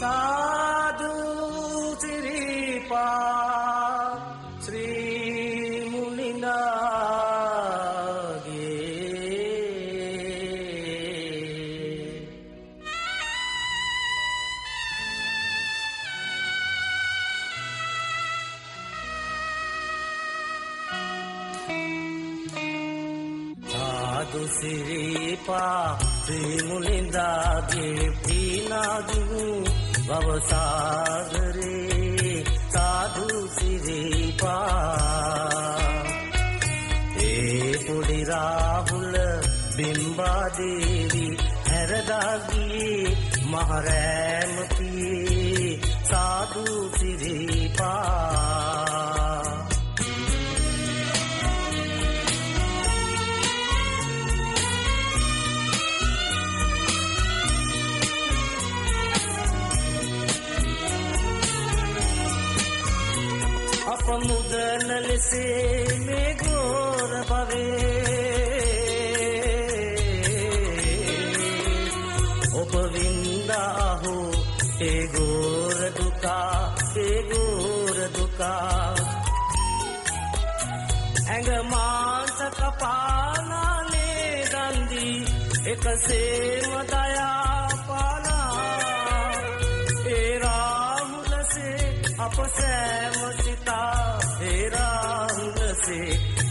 साधु श्रीपा साधुश्रीपा श्रीमुनि श्रीरिपा श्रीमुनि භවසාගරේ සාදු සිරිපා ඒ පොඩි රාහුල බිම්බාදේවි හැරදාගියේ මහරෑමතියේ සාදු අප මුදන ලෙසේ මේ ගෝර පවේ ඔබ වින්දාහු ඒ ගෝර දුකා ඒ ගෝර දුකා ඇඟ මාංස කපානානේ දන්දී එකසේම දයා පානා ඒ රාහුලසේ අප සෑම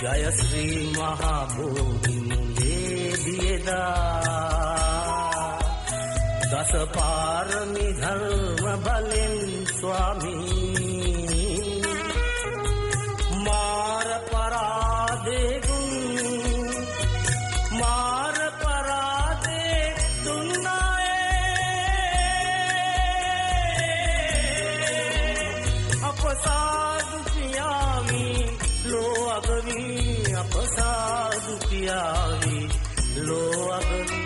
ජය ශ්‍රී මහා බෝධි මුලේ දියදා දස පාරමි ධර්ම ी अपसाधु पि लो अगि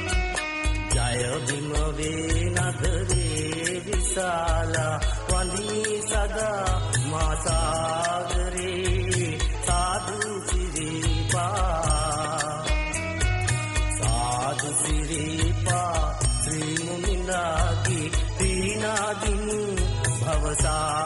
जय भिमवे नगरे विशाला पनि सदा मा सागरे साधु श्रीरे पा। साधु दिन भवसा